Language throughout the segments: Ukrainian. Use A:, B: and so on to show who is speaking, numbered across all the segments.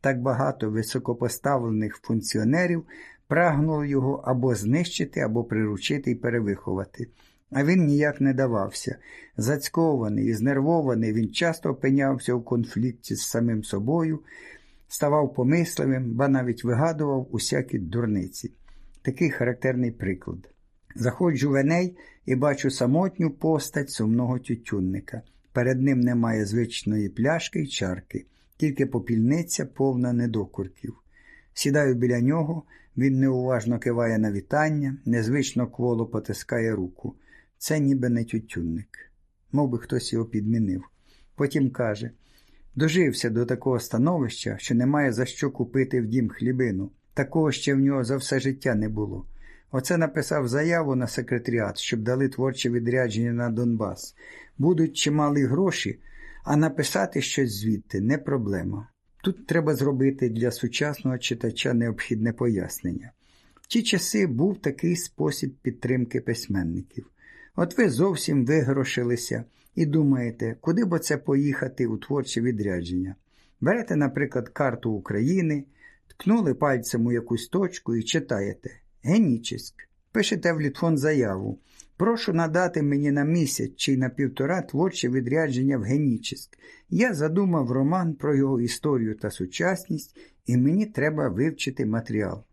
A: Так багато високопоставлених функціонерів прагнуло його або знищити, або приручити і перевиховати. А він ніяк не давався. Зацькований і знервований, він часто опинявся у конфлікті з самим собою, ставав помисливим, ба навіть вигадував усякі дурниці. Такий характерний приклад. Заходжу в Еней і бачу самотню постать сумного тютюнника. Перед ним немає звичної пляшки й чарки, тільки попільниця повна недокурків. Сідаю біля нього, він неуважно киває на вітання, незвично кволо потискає руку. Це ніби не тютюнник. Мов би хтось його підмінив. Потім каже дожився до такого становища, що немає за що купити в дім хлібину. Такого ще в нього за все життя не було. Оце написав заяву на секретаріат, щоб дали творче відрядження на Донбас. Будуть чималі гроші, а написати щось звідти не проблема. Тут треба зробити для сучасного читача необхідне пояснення. В ті часи був такий спосіб підтримки письменників. От ви зовсім вигрошилися і думаєте, куди б оце поїхати у творче відрядження. Берете, наприклад, карту України, ткнули пальцем у якусь точку і читаєте Генічеськ. Пишете в літфон заяву. Прошу надати мені на місяць чи на півтора творче відрядження в Генічеськ. Я задумав роман про його історію та сучасність, і мені треба вивчити матеріал.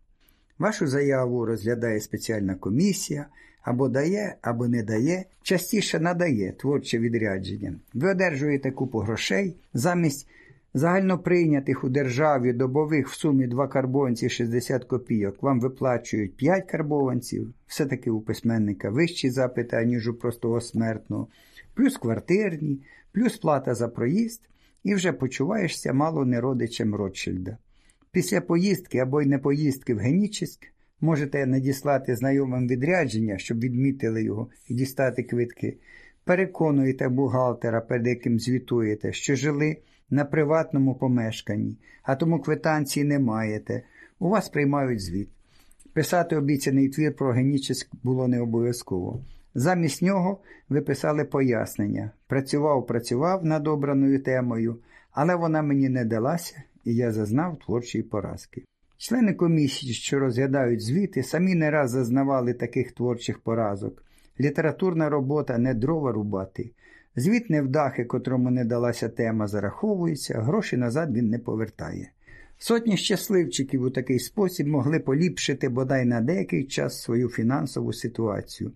A: Вашу заяву розглядає спеціальна комісія, або дає, або не дає, частіше надає творче відрядження. Ви одержуєте купу грошей замість загальноприйнятих у державі добових в сумі 2 карбованці 60 копійок. Вам виплачують 5 карбованців, все-таки у письменника вищі запити, аніж у простого смертного, плюс квартирні, плюс плата за проїзд, і вже почуваєшся мало не родичем Ротшильда. Після поїздки або й не поїздки в Генічеськ можете надіслати знайомим відрядження, щоб відмітили його і дістати квитки. Переконуєте бухгалтера, перед яким звітуєте, що жили на приватному помешканні, а тому квитанції не маєте. У вас приймають звіт. Писати обіцяний твір про Генічеськ було не обов'язково. Замість нього ви писали пояснення. Працював, працював над обраною темою, але вона мені не далася, і я зазнав творчої поразки. Члени комісії, що розглядають звіти, самі не раз зазнавали таких творчих поразок. Літературна робота не дрова рубати. Звіт невдахи, котрому не далася тема, зараховується, гроші назад він не повертає. Сотні щасливчиків у такий спосіб могли поліпшити бодай на деякий час свою фінансову ситуацію.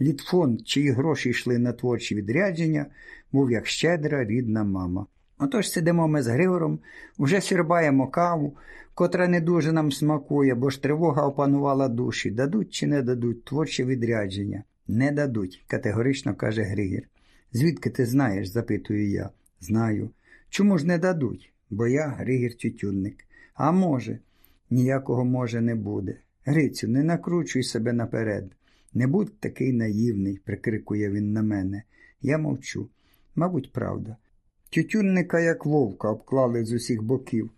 A: Літфонд, чиї гроші йшли на творчі відрядження, був як щедра рідна мама. Отож сидимо ми з Григором, уже сірбаємо каву, котра не дуже нам смакує, бо ж тривога опанувала душі. Дадуть чи не дадуть творче відрядження? Не дадуть, категорично каже Григір. Звідки ти знаєш? запитую я. Знаю. Чому ж не дадуть? Бо я Григір Тютюнник. А може, ніякого може не буде. Грицю, не накручуй себе наперед. Не будь такий наївний, прикрикує він на мене. Я мовчу. Мабуть, правда. Тютюнника, як вовка, обклали з усіх боків.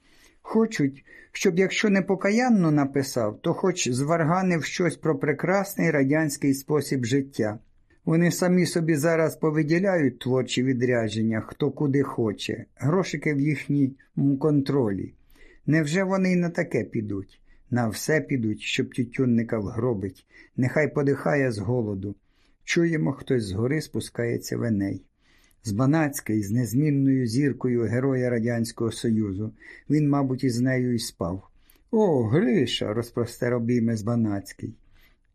A: Хочуть, щоб якщо не покаянно написав, то хоч зварганив щось про прекрасний радянський спосіб життя. Вони самі собі зараз повиділяють творчі відрядження, хто куди хоче, грошики в їхньому контролі. Невже вони й на таке підуть? На все підуть, щоб тютюнника вгробить, нехай подихає з голоду. Чуємо, хтось згори спускається в Еней. Збанацький з незмінною зіркою Героя Радянського Союзу. Він, мабуть, із нею і спав. О, Гриша, розпростер обійме Збанацький.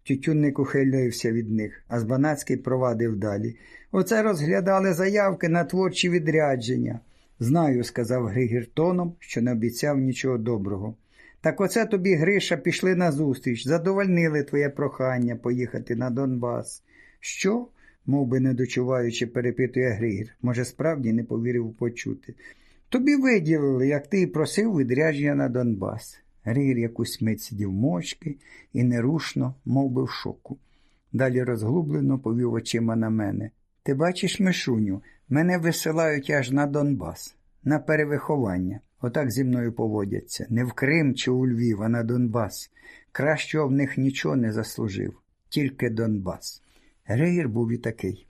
A: Тютюнник ухилився від них, а Збанацький провадив далі. Оце розглядали заявки на творчі відрядження. Знаю, сказав Григір тоном, що не обіцяв нічого доброго. Так оце тобі, Гриша, пішли назустріч, задовольнили твоє прохання поїхати на Донбас. Що? Мов би не дочуваючи, перепитує Григір. Може, справді не повірив почути. Тобі виділили, як ти і просив відрядження на Донбас. Григір якусь мить сидів мочки і нерушно, мов би в шоку. Далі розглублено повів очима на мене. Ти бачиш, Мишуню, мене висилають аж на Донбас, на перевиховання. Отак зі мною поводяться. Не в Крим чи у Львів, а на Донбас. Кращого в них нічого не заслужив, тільки Донбас. Григір був і такий.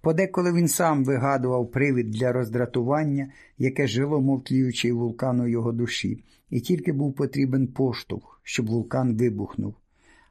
A: Подеколи він сам вигадував привід для роздратування, яке жило, мов тліючий вулкан у його душі, і тільки був потрібен поштовх, щоб вулкан вибухнув.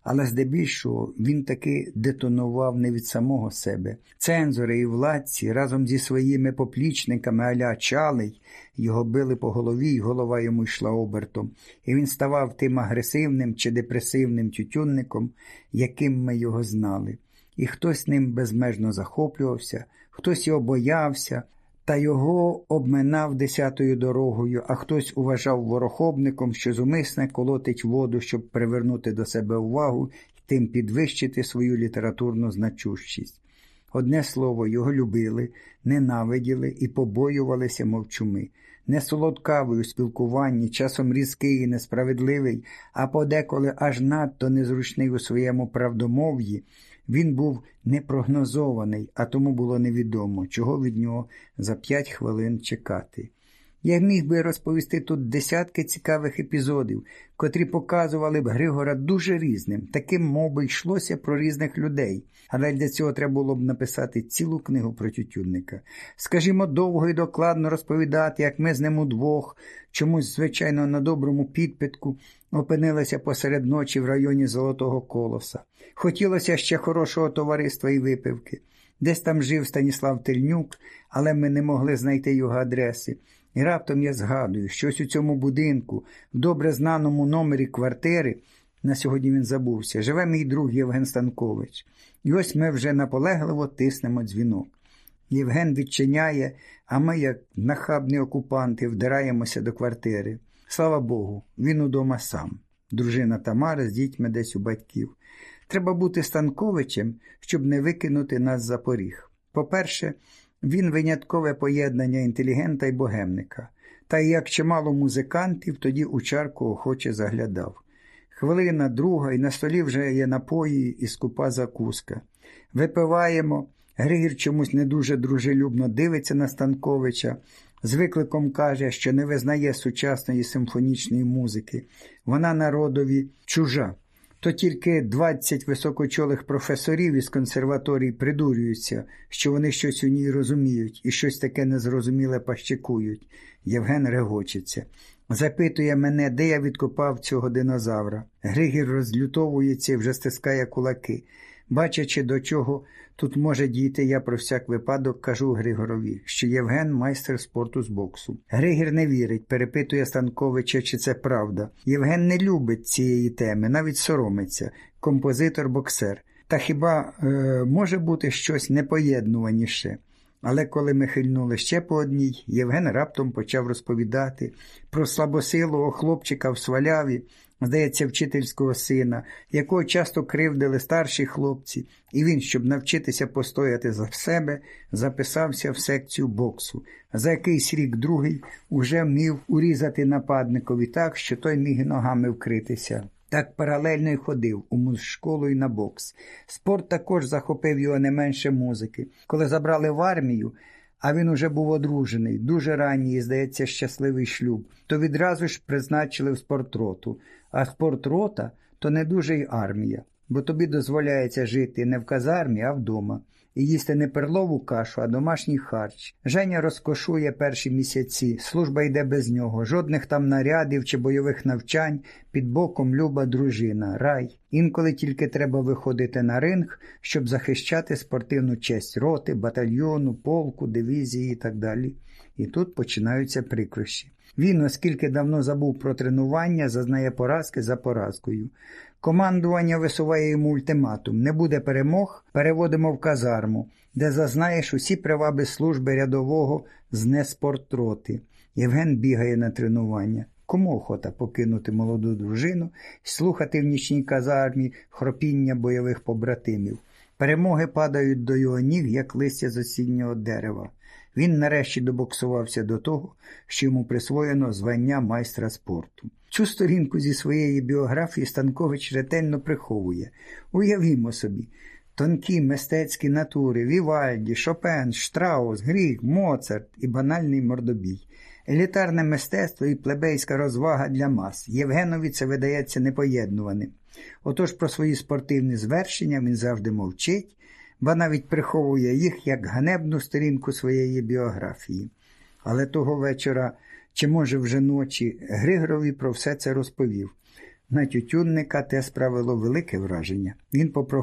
A: Але здебільшого він таки детонував не від самого себе. Цензори і владці разом зі своїми поплічниками аля чалий його били по голові, і голова йому йшла обертом, і він ставав тим агресивним чи депресивним тютюнником, яким ми його знали. І хтось ним безмежно захоплювався, хтось його боявся, та його обминав десятою дорогою, а хтось уважав ворохобником, що зумисне колотить воду, щоб привернути до себе увагу і тим підвищити свою літературну значущість. Одне слово, його любили, ненавиділи і побоювалися мовчуми. Не солодкавий у спілкуванні, часом різкий і несправедливий, а подеколи аж надто незручний у своєму правдомов'ї. Він був непрогнозований, а тому було невідомо, чого від нього за п'ять хвилин чекати. Я міг би розповісти тут десятки цікавих епізодів, котрі показували б Григора дуже різним, таким, мов би, йшлося про різних людей, але для цього треба було б написати цілу книгу про тютюнника. Скажімо, довго і докладно розповідати, як ми з ним удвох, чомусь, звичайно, на доброму підпитку опинилися посеред ночі в районі Золотого Колоса. Хотілося ще хорошого товариства і випивки. Десь там жив Станіслав Тельнюк, але ми не могли знайти його адреси. І раптом я згадую, щось у цьому будинку, в добре знаному номері квартири, на сьогодні він забувся, живе мій друг Євген Станкович. І ось ми вже наполегливо тиснемо дзвінок. Євген відчиняє, а ми, як нахабні окупанти, вдираємося до квартири. Слава Богу, він удома сам. Дружина Тамара з дітьми десь у батьків. Треба бути Станковичем, щоб не викинути нас за поріг. По-перше, він виняткове поєднання інтелігента і богемника, та й як чимало музикантів, тоді у чарку охоче заглядав. Хвилина, друга, і на столі вже є напої і скупа закуска. Випиваємо. Григір чомусь не дуже дружелюбно дивиться на Станковича, з викликом каже, що не визнає сучасної симфонічної музики. Вона народові чужа то тільки 20 високочолих професорів із консерваторій придурюються, що вони щось у ній розуміють і щось таке незрозуміле пащикують. Євген регочеться. Запитує мене, де я відкопав цього динозавра. Григір розлютовується і вже стискає кулаки. Бачачи, до чого тут може дійти, я про всяк випадок кажу Григорові, що Євген майстер спорту з боксу. Григір не вірить, перепитує Станковича, чи це правда. Євген не любить цієї теми, навіть соромиться, композитор-боксер. Та хіба е, може бути щось непоєднуваніше? Але коли ми хильнули ще по одній, Євген раптом почав розповідати про слабосилого хлопчика в сваляві, здається, вчительського сина, якого часто кривдили старші хлопці, і він, щоб навчитися постояти за себе, записався в секцію боксу. За якийсь рік другий уже вмів урізати нападникові так, що той міг ногами вкритися. Так паралельно й ходив у музшколу і на бокс. Спорт також захопив його не менше музики. Коли забрали в армію, а він уже був одружений, дуже ранній, здається, щасливий шлюб, то відразу ж призначили в спортроту. А спортрота то не дуже й армія, бо тобі дозволяється жити не в казармі, а вдома. І їсти не перлову кашу, а домашній харч. Женя розкошує перші місяці, служба йде без нього, жодних там нарядів чи бойових навчань, під боком люба дружина, рай. Інколи тільки треба виходити на ринг, щоб захищати спортивну честь роти, батальйону, полку, дивізії і так далі. І тут починаються прикрощі. Він, оскільки давно забув про тренування, зазнає поразки за поразкою. Командування висуває йому ультиматум. Не буде перемог, переводимо в казарму, де зазнаєш усі приваби служби рядового з неспортроти. Євген бігає на тренування. Кому охота покинути молоду дружину слухати в нічній казармі хропіння бойових побратимів. Перемоги падають до його ніг, як листя з осіннього дерева. Він нарешті добоксувався до того, що йому присвоєно звання майстра спорту. Цю сторінку зі своєї біографії Станкович ретельно приховує. Уявімо собі, тонкі мистецькі натури, Вівальді, Шопен, Штраус, Гріг, Моцарт і банальний мордобій. Елітарне мистецтво і плебейська розвага для мас. Євгенові це видається непоєднуваним. Отож про свої спортивні звершення він завжди мовчить, ба навіть приховує їх як ганебну сторінку своєї біографії. Але того вечора, чи може вже ночі, Григорові про все це розповів. На тютюнника те справило велике враження. Він попрохав